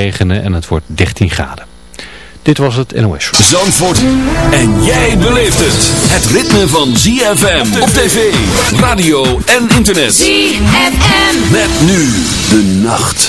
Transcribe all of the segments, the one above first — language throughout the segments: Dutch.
regenen en het wordt 13 graden. Dit was het NOS. Zandvoort. En jij beleeft het. Het ritme van ZFM op tv, radio en internet. ZFM. Met nu de nacht.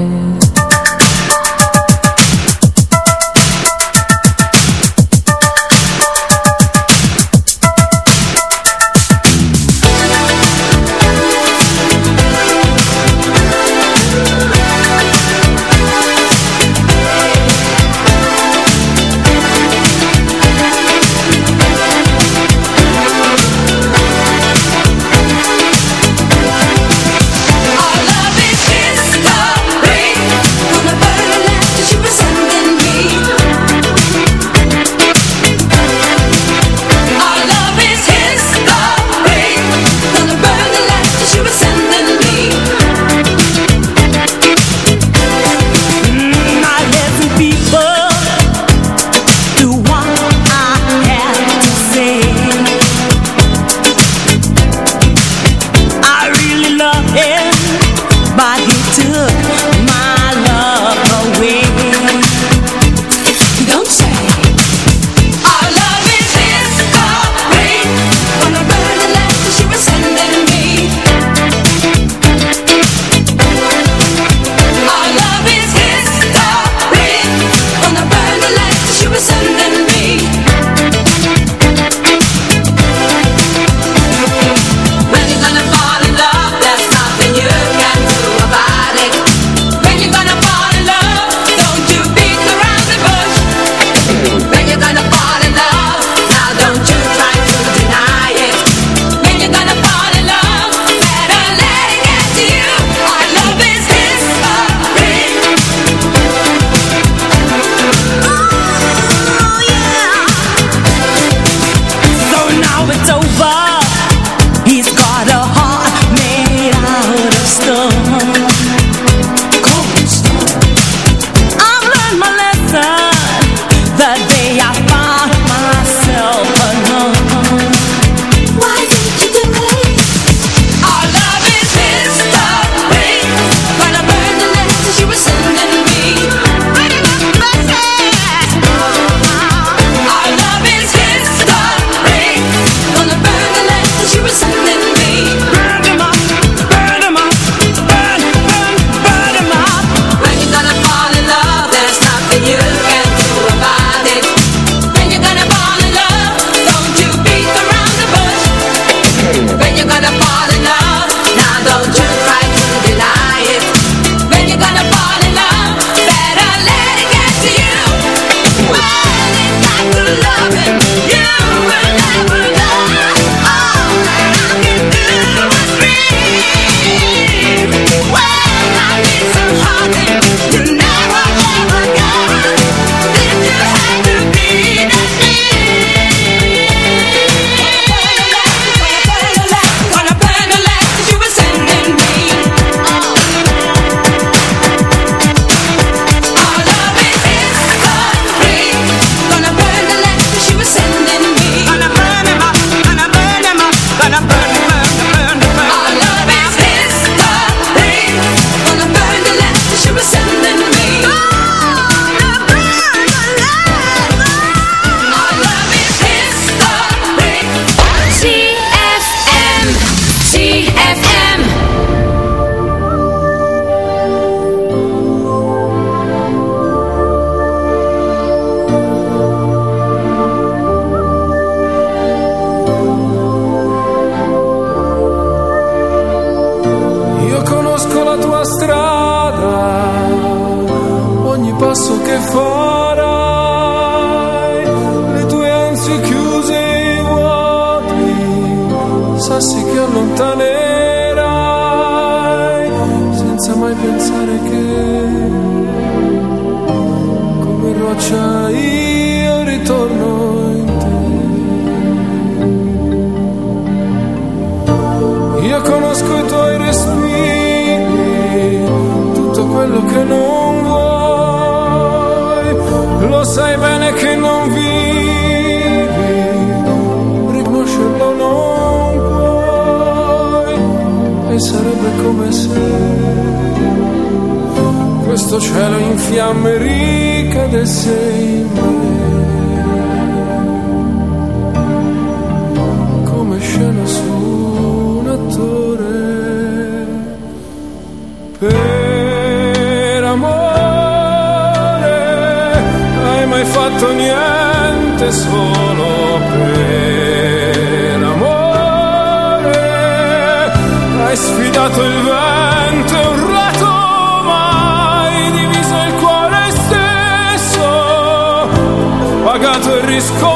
is cold.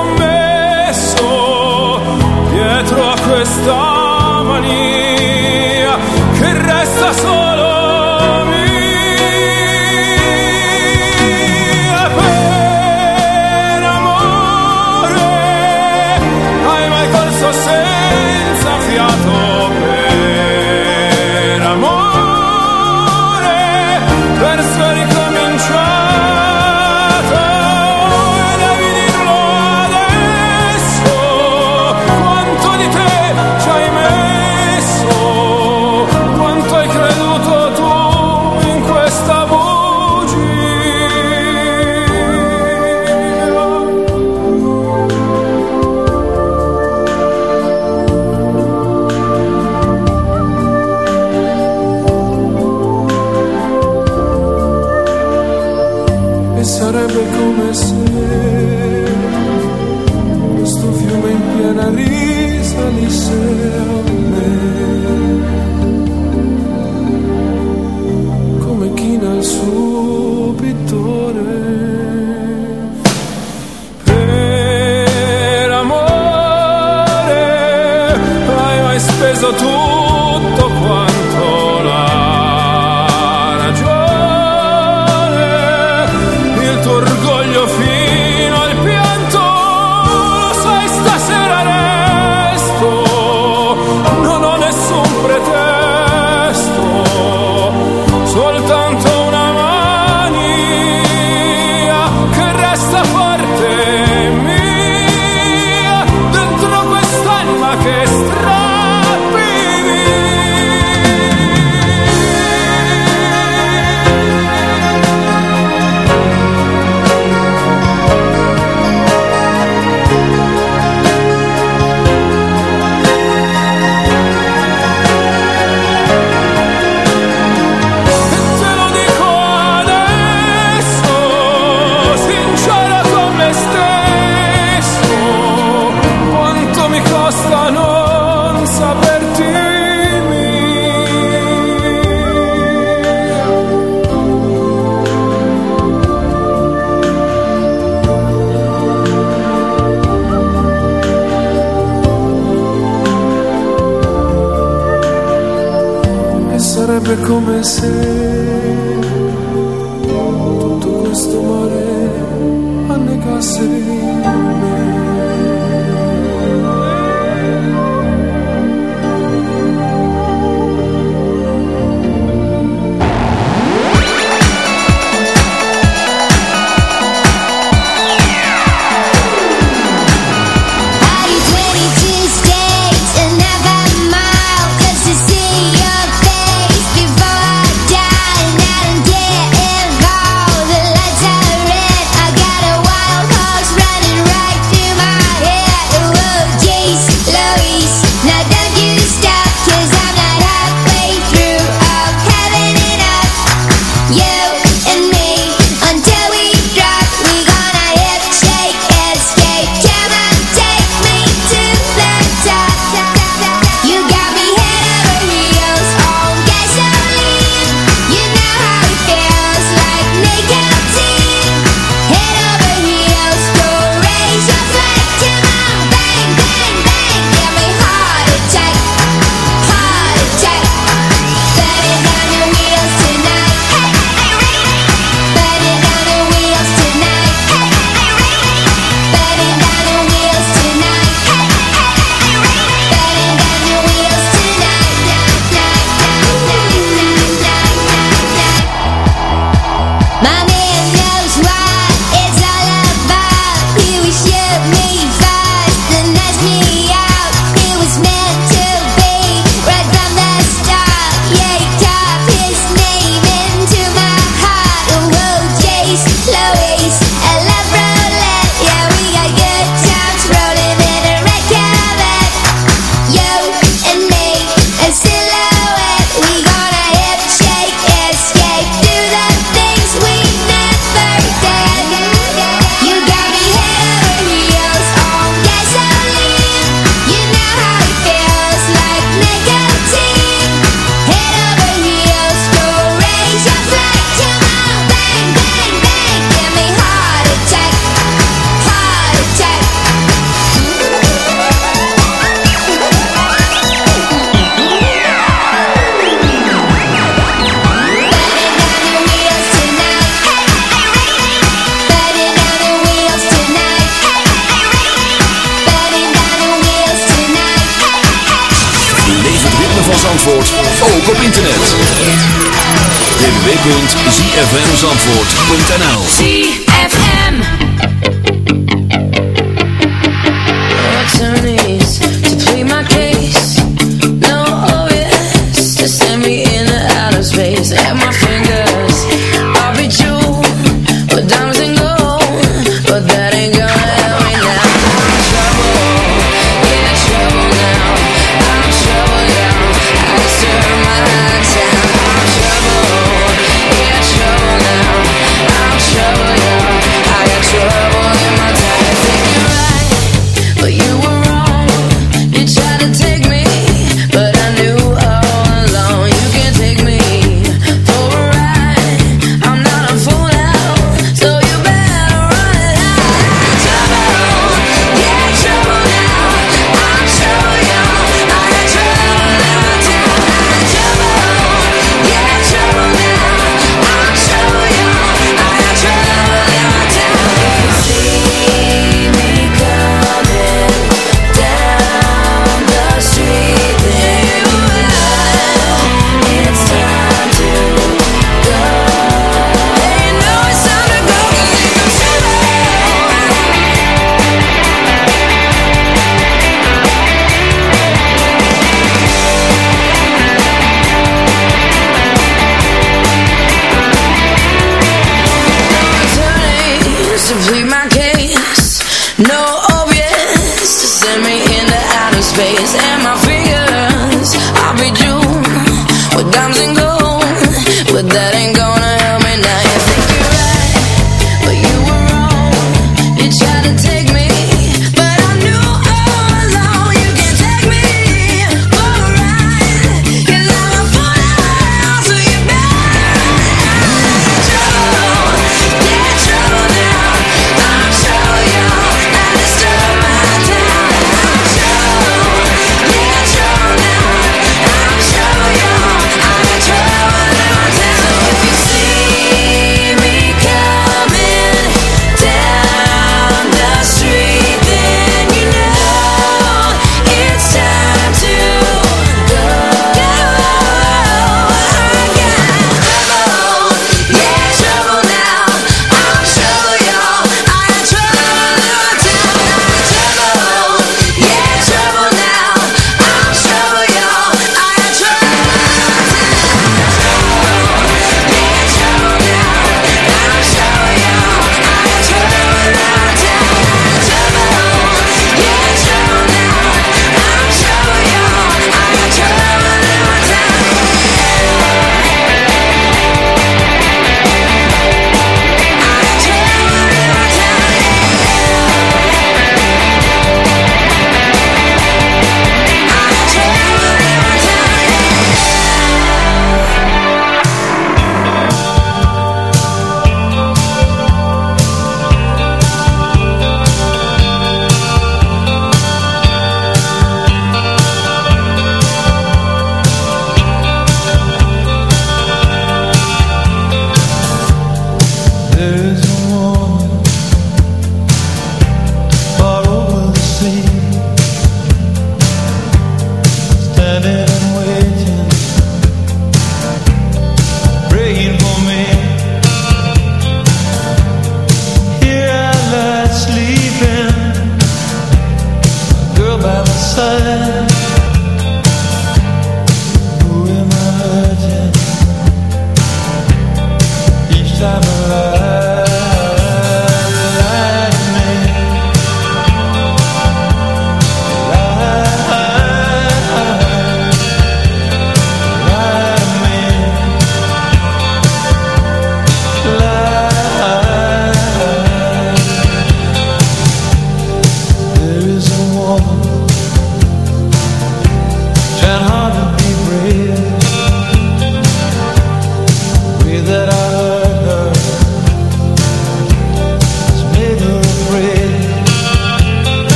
sun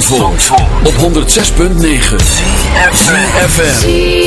Zandvoort, op 106.9 CFFM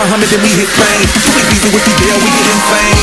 Muhammad and we hit fame. We easy with the deal, we get insane.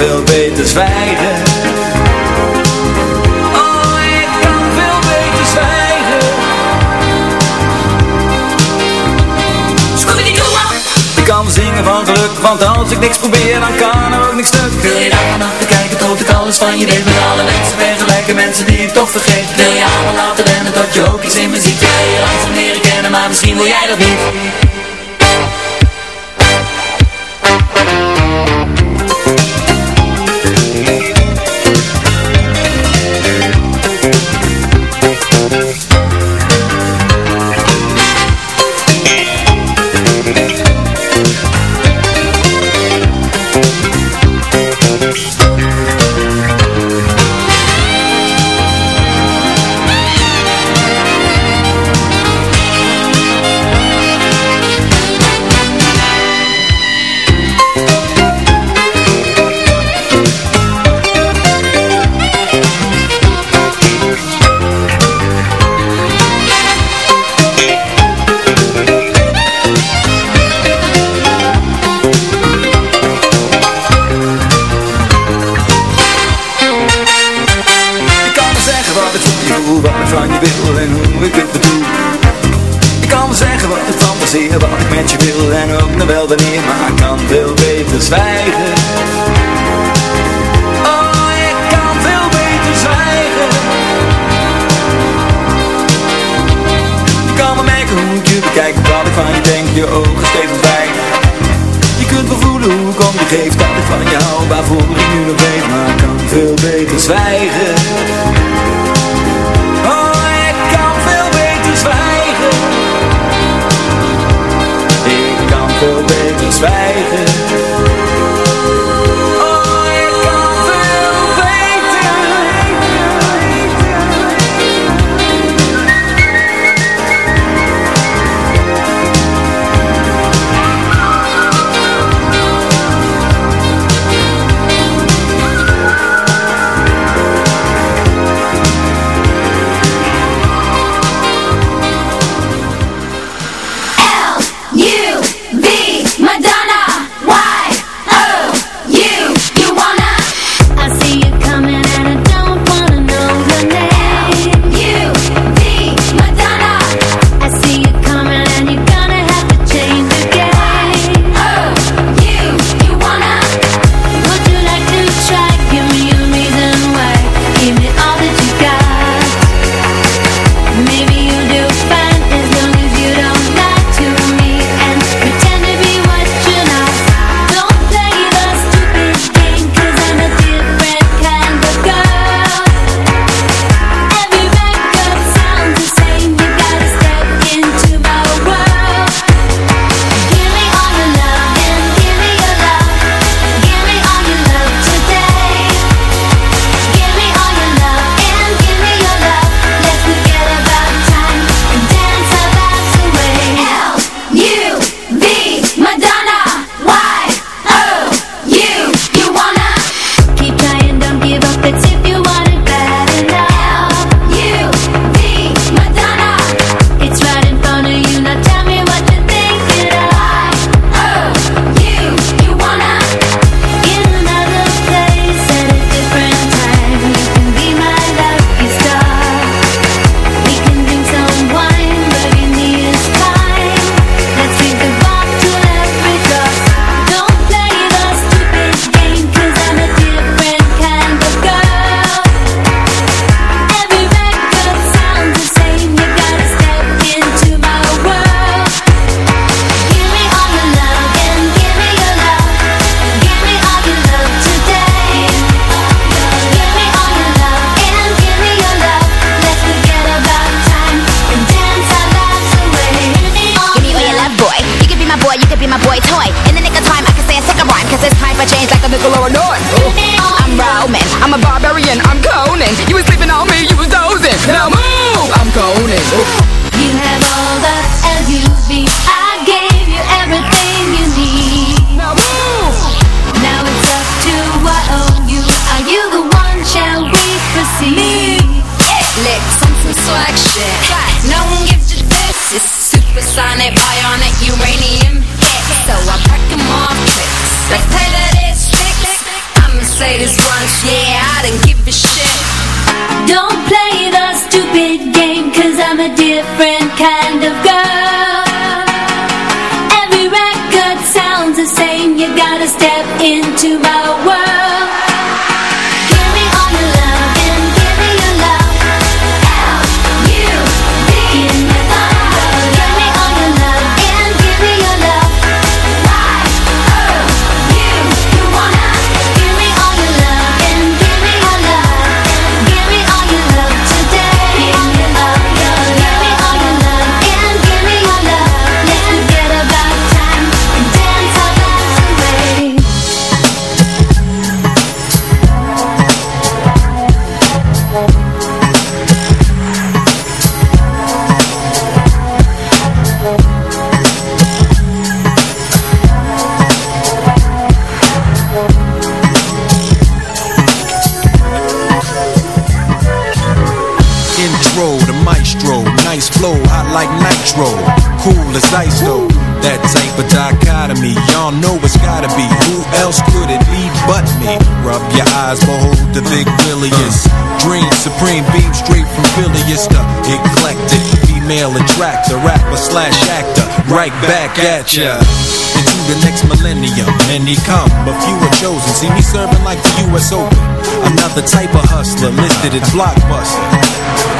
Veel beter zwijgen. Oh, ik kan veel beter zwijgen. Ik kan zingen van geluk, want als ik niks probeer dan kan er ook niks stuk Wil je daar vanaf bekijken tot ik alles van je weet? Met alle mensen vergelijken, mensen die ik toch vergeet. Wil je allemaal laten rennen tot je ook iets in me ziet? Wil je langzaam leren kennen, maar misschien wil jij dat niet It's supersonic, bionic, uranium. So I slash actor, right back at ya. Into the next millennium, many come, but few are chosen. See me serving like the U.S. Open. Another type of hustler listed as blockbuster.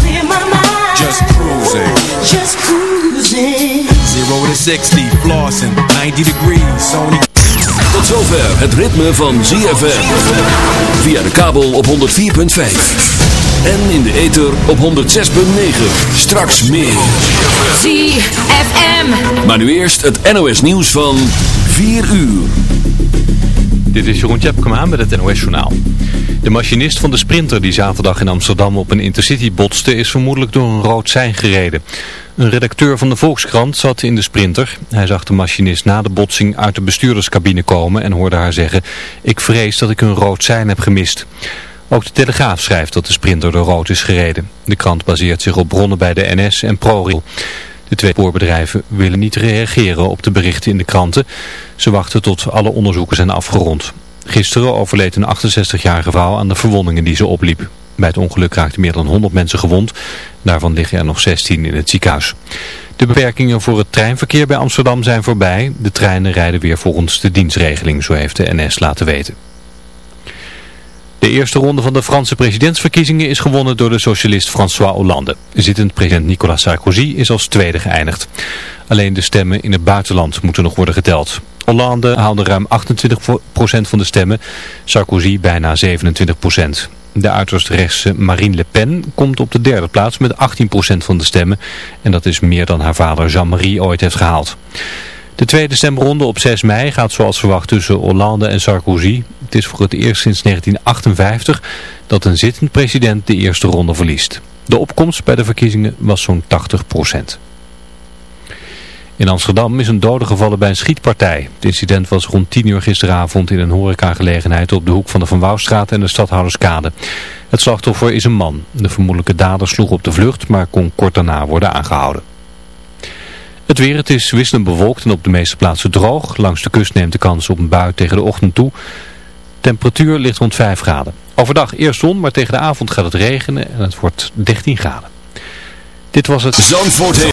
Zero to 60, flossing, 90 degrees, Sony. Tot zover het ritme van ZFM. Via de kabel op 104.5. En in de ether op 106.9. Straks meer. ZFM. Maar nu eerst het NOS nieuws van 4 uur. Dit is Jeroen Tjepkema met het NOS Journaal. De machinist van de Sprinter die zaterdag in Amsterdam op een intercity botste is vermoedelijk door een rood sein gereden. Een redacteur van de Volkskrant zat in de Sprinter. Hij zag de machinist na de botsing uit de bestuurderscabine komen en hoorde haar zeggen... Ik vrees dat ik een rood sein heb gemist. Ook de Telegraaf schrijft dat de Sprinter door rood is gereden. De krant baseert zich op bronnen bij de NS en ProRail. De twee spoorbedrijven willen niet reageren op de berichten in de kranten. Ze wachten tot alle onderzoeken zijn afgerond. Gisteren overleed een 68-jarige vrouw aan de verwondingen die ze opliep. Bij het ongeluk raakten meer dan 100 mensen gewond. Daarvan liggen er nog 16 in het ziekenhuis. De beperkingen voor het treinverkeer bij Amsterdam zijn voorbij. De treinen rijden weer volgens de dienstregeling, zo heeft de NS laten weten. De eerste ronde van de Franse presidentsverkiezingen is gewonnen door de socialist François Hollande. Zittend president Nicolas Sarkozy is als tweede geëindigd. Alleen de stemmen in het buitenland moeten nog worden geteld. Hollande haalde ruim 28% van de stemmen, Sarkozy bijna 27%. De uiterst rechtse Marine Le Pen komt op de derde plaats met 18% van de stemmen. En dat is meer dan haar vader Jean-Marie ooit heeft gehaald. De tweede stemronde op 6 mei gaat zoals verwacht tussen Hollande en Sarkozy. Het is voor het eerst sinds 1958 dat een zittend president de eerste ronde verliest. De opkomst bij de verkiezingen was zo'n 80% In Amsterdam is een dode gevallen bij een schietpartij. Het incident was rond 10 uur gisteravond in een horecagelegenheid op de hoek van de Van Wouwstraat en de Stadhouderskade. Het slachtoffer is een man. De vermoedelijke dader sloeg op de vlucht, maar kon kort daarna worden aangehouden. Het weer, het is wisselend bewolkt en op de meeste plaatsen droog. Langs de kust neemt de kans op een bui tegen de ochtend toe. Temperatuur ligt rond 5 graden. Overdag eerst zon, maar tegen de avond gaat het regenen en het wordt 13 graden. Dit was het... Zandvoort.